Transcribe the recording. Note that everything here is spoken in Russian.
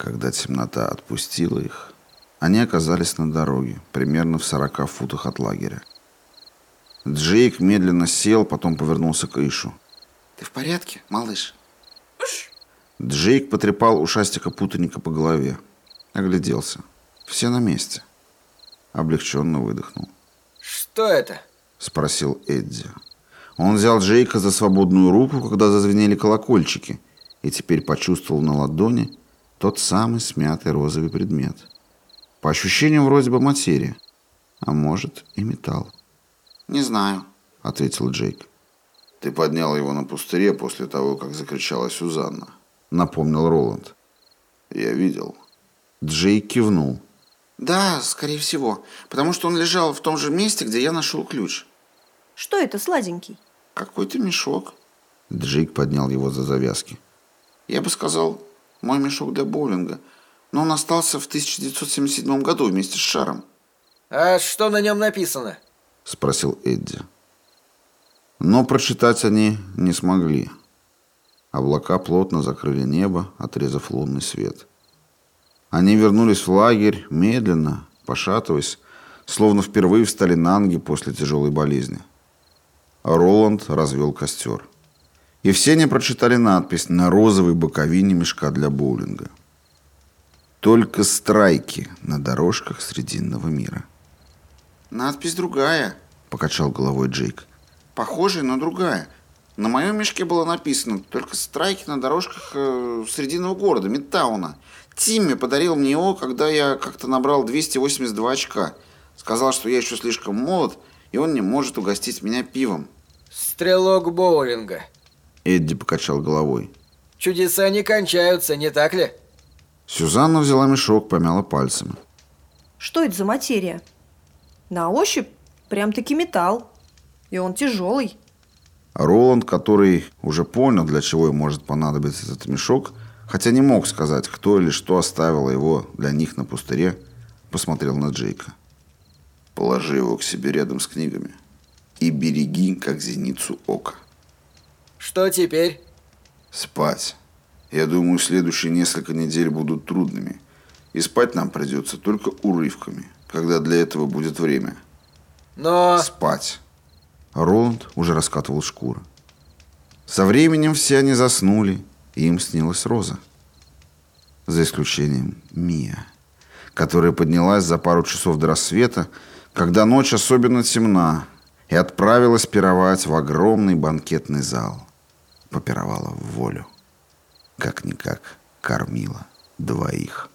Когда темнота отпустила их, они оказались на дороге, примерно в 40 футах от лагеря. Джейк медленно сел, потом повернулся к Ишу. «Ты в порядке, малыш?» Джейк потрепал ушастика путаника по голове. Огляделся. Все на месте. Облегченно выдохнул. «Что это?» Спросил Эдди. Он взял Джейка за свободную руку, когда зазвенели колокольчики, и теперь почувствовал на ладони тот самый смятый розовый предмет. По ощущениям вроде бы материя, а может и металл. «Не знаю», — ответил Джейк. «Ты поднял его на пустыре после того, как закричала Сюзанна», — напомнил Роланд. «Я видел». Джейк кивнул. «Да, скорее всего, потому что он лежал в том же месте, где я нашел ключ». Что это, сладенький? «Какой-то мешок». Джейк поднял его за завязки. «Я бы сказал, мой мешок для боулинга, но он остался в 1977 году вместе с шаром». «А что на нем написано?» – спросил Эдди. Но прочитать они не смогли. Облака плотно закрыли небо, отрезав лунный свет. Они вернулись в лагерь медленно, пошатываясь, словно впервые встали на ноги после тяжелой болезни. Роланд развел костер. И все не прочитали надпись на розовой боковине мешка для боулинга. Только страйки на дорожках Срединного мира. «Надпись другая», — покачал головой Джейк. «Похожая, но другая. На моем мешке было написано только страйки на дорожках э, Срединного города, Мидтауна. Тимми подарил мне его, когда я как-то набрал 282 очка. Сказал, что я еще слишком молод, и он не может угостить меня пивом». «Стрелок боулинга», Эдди покачал головой. Чудеса не кончаются, не так ли? Сюзанна взяла мешок, помяла пальцами. Что это за материя? На ощупь прям-таки металл. И он тяжелый. Роланд, который уже понял, для чего ему может понадобиться этот мешок, хотя не мог сказать, кто или что оставило его для них на пустыре, посмотрел на Джейка. «Положи его к себе рядом с книгами и береги, как зеницу ока». Что теперь? Спать. Я думаю, следующие несколько недель будут трудными. И спать нам придется только урывками, когда для этого будет время. Но... Спать. Роланд уже раскатывал шкуру. Со временем все они заснули, и им снилась Роза. За исключением Мия, которая поднялась за пару часов до рассвета, когда ночь особенно темна, и отправилась пировать в огромный банкетный зал попировала в волю. Как-никак кормила двоих.